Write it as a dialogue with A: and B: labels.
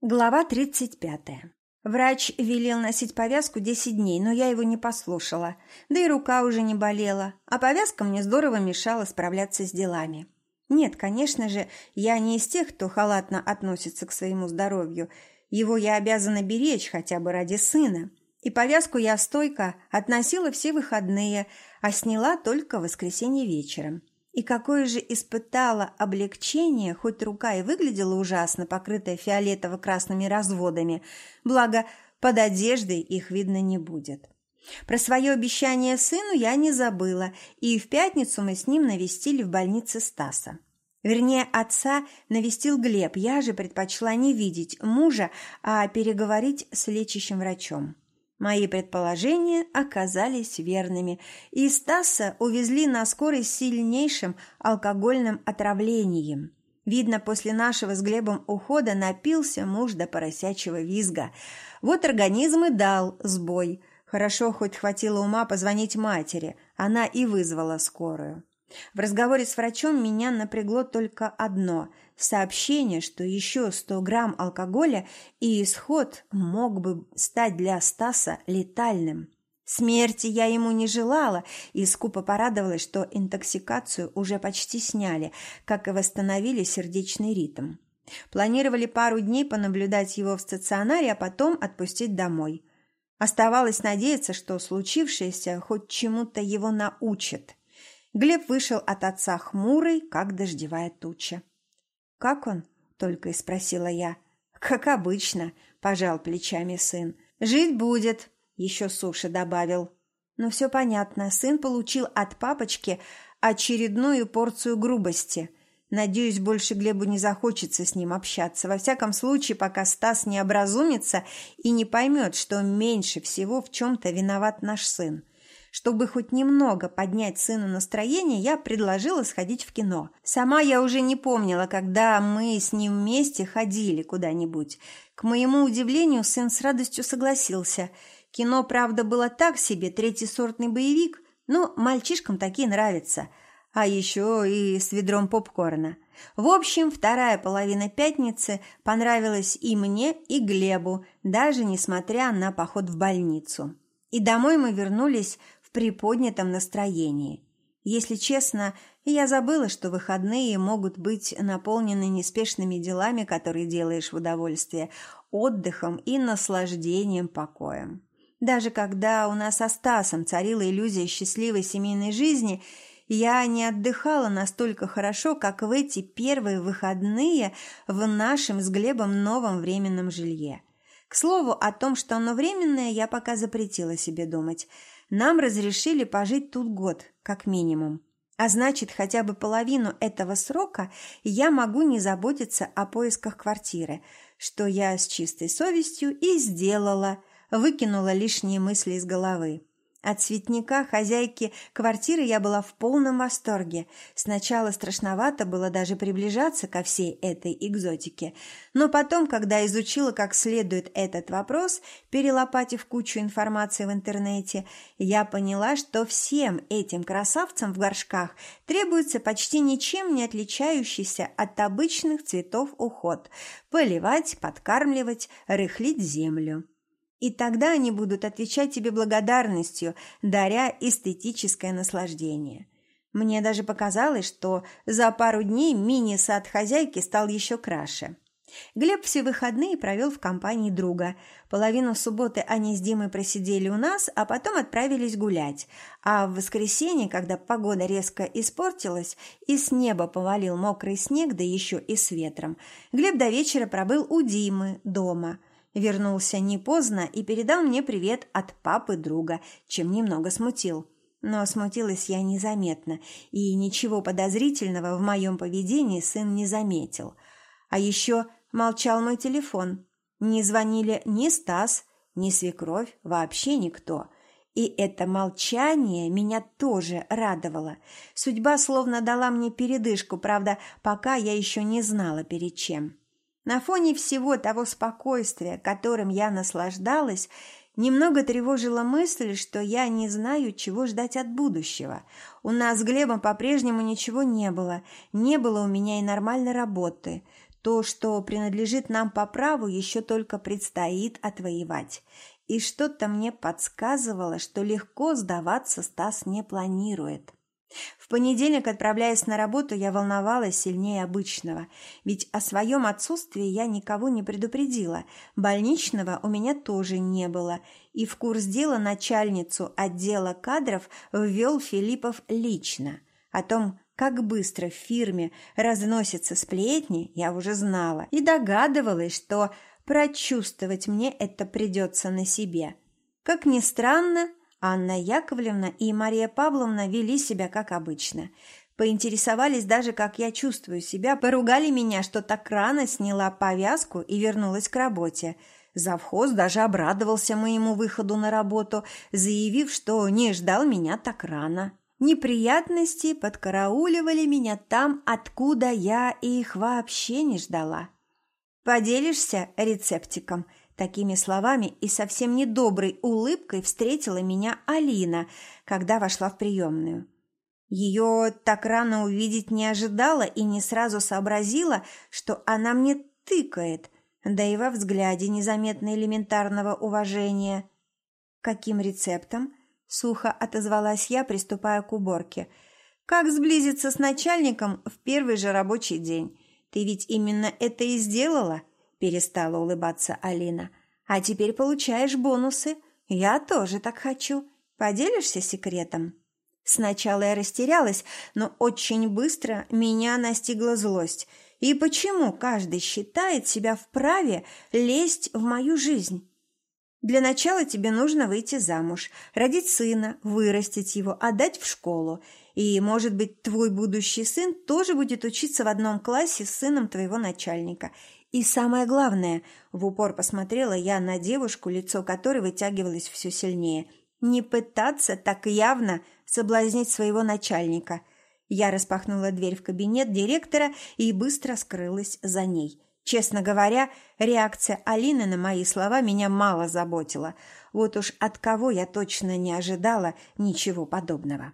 A: Глава 35. Врач велел носить повязку 10 дней, но я его не послушала. Да и рука уже не болела, а повязка мне здорово мешала справляться с делами. Нет, конечно же, я не из тех, кто халатно относится к своему здоровью. Его я обязана беречь хотя бы ради сына. И повязку я стойко относила все выходные, а сняла только в воскресенье вечером. И какое же испытала облегчение, хоть рука и выглядела ужасно, покрытая фиолетово-красными разводами, благо под одеждой их видно не будет. Про свое обещание сыну я не забыла, и в пятницу мы с ним навестили в больнице Стаса. Вернее, отца навестил Глеб, я же предпочла не видеть мужа, а переговорить с лечащим врачом. Мои предположения оказались верными, и Стаса увезли на скорой с сильнейшим алкогольным отравлением. Видно, после нашего с Глебом ухода напился муж до поросячьего визга. Вот организм и дал сбой. Хорошо хоть хватило ума позвонить матери, она и вызвала скорую. В разговоре с врачом меня напрягло только одно – сообщение, что еще 100 грамм алкоголя и исход мог бы стать для Стаса летальным. Смерти я ему не желала и скупо порадовалась, что интоксикацию уже почти сняли, как и восстановили сердечный ритм. Планировали пару дней понаблюдать его в стационаре, а потом отпустить домой. Оставалось надеяться, что случившееся хоть чему-то его научит. Глеб вышел от отца хмурый, как дождевая туча. «Как он?» – только и спросила я. «Как обычно», – пожал плечами сын. «Жить будет», – еще суши добавил. Но все понятно, сын получил от папочки очередную порцию грубости. Надеюсь, больше Глебу не захочется с ним общаться. Во всяком случае, пока Стас не образумится и не поймет, что меньше всего в чем-то виноват наш сын. Чтобы хоть немного поднять сыну настроение, я предложила сходить в кино. Сама я уже не помнила, когда мы с ним вместе ходили куда-нибудь. К моему удивлению, сын с радостью согласился. Кино, правда, было так себе, третий сортный боевик, но мальчишкам такие нравятся. А еще и с ведром попкорна. В общем, вторая половина пятницы понравилась и мне, и Глебу, даже несмотря на поход в больницу. И домой мы вернулись в приподнятом настроении. Если честно, я забыла, что выходные могут быть наполнены неспешными делами, которые делаешь в удовольствие, отдыхом и наслаждением покоем. Даже когда у нас со Стасом царила иллюзия счастливой семейной жизни, я не отдыхала настолько хорошо, как в эти первые выходные в нашем с Глебом новом временном жилье. К слову, о том, что оно временное, я пока запретила себе думать – нам разрешили пожить тут год, как минимум. А значит, хотя бы половину этого срока я могу не заботиться о поисках квартиры, что я с чистой совестью и сделала, выкинула лишние мысли из головы. От цветника хозяйки квартиры я была в полном восторге. Сначала страшновато было даже приближаться ко всей этой экзотике. Но потом, когда изучила как следует этот вопрос, перелопатив кучу информации в интернете, я поняла, что всем этим красавцам в горшках требуется почти ничем не отличающийся от обычных цветов уход – поливать, подкармливать, рыхлить землю. И тогда они будут отвечать тебе благодарностью, даря эстетическое наслаждение. Мне даже показалось, что за пару дней мини-сад хозяйки стал еще краше. Глеб все выходные провел в компании друга. Половину субботы они с Димой просидели у нас, а потом отправились гулять. А в воскресенье, когда погода резко испортилась и с неба повалил мокрый снег, да еще и с ветром, Глеб до вечера пробыл у Димы дома – Вернулся не поздно и передал мне привет от папы друга, чем немного смутил. Но смутилась я незаметно, и ничего подозрительного в моем поведении сын не заметил. А еще молчал мой телефон. Не звонили ни Стас, ни свекровь, вообще никто. И это молчание меня тоже радовало. Судьба словно дала мне передышку, правда, пока я еще не знала перед чем. На фоне всего того спокойствия, которым я наслаждалась, немного тревожила мысль, что я не знаю, чего ждать от будущего. У нас с Глебом по-прежнему ничего не было, не было у меня и нормальной работы. То, что принадлежит нам по праву, еще только предстоит отвоевать. И что-то мне подсказывало, что легко сдаваться Стас не планирует. В понедельник, отправляясь на работу, я волновалась сильнее обычного, ведь о своем отсутствии я никого не предупредила. Больничного у меня тоже не было, и в курс дела начальницу отдела кадров ввел Филиппов лично. О том, как быстро в фирме разносятся сплетни, я уже знала и догадывалась, что прочувствовать мне это придется на себе. Как ни странно, Анна Яковлевна и Мария Павловна вели себя как обычно. Поинтересовались даже, как я чувствую себя, поругали меня, что так рано сняла повязку и вернулась к работе. Завхоз даже обрадовался моему выходу на работу, заявив, что не ждал меня так рано. Неприятности подкарауливали меня там, откуда я их вообще не ждала. «Поделишься рецептиком?» Такими словами и совсем недоброй улыбкой встретила меня Алина, когда вошла в приемную. Ее так рано увидеть не ожидала и не сразу сообразила, что она мне тыкает, да и во взгляде незаметно элементарного уважения. «Каким рецептом?» – сухо отозвалась я, приступая к уборке. «Как сблизиться с начальником в первый же рабочий день? Ты ведь именно это и сделала?» Перестала улыбаться Алина. А теперь получаешь бонусы. Я тоже так хочу. Поделишься секретом? Сначала я растерялась, но очень быстро меня настигла злость. И почему каждый считает себя вправе лезть в мою жизнь? Для начала тебе нужно выйти замуж, родить сына, вырастить его, отдать в школу. И, может быть, твой будущий сын тоже будет учиться в одном классе с сыном твоего начальника. И самое главное, в упор посмотрела я на девушку, лицо которой вытягивалось все сильнее, не пытаться так явно соблазнить своего начальника. Я распахнула дверь в кабинет директора и быстро скрылась за ней. Честно говоря, реакция Алины на мои слова меня мало заботила. Вот уж от кого я точно не ожидала ничего подобного.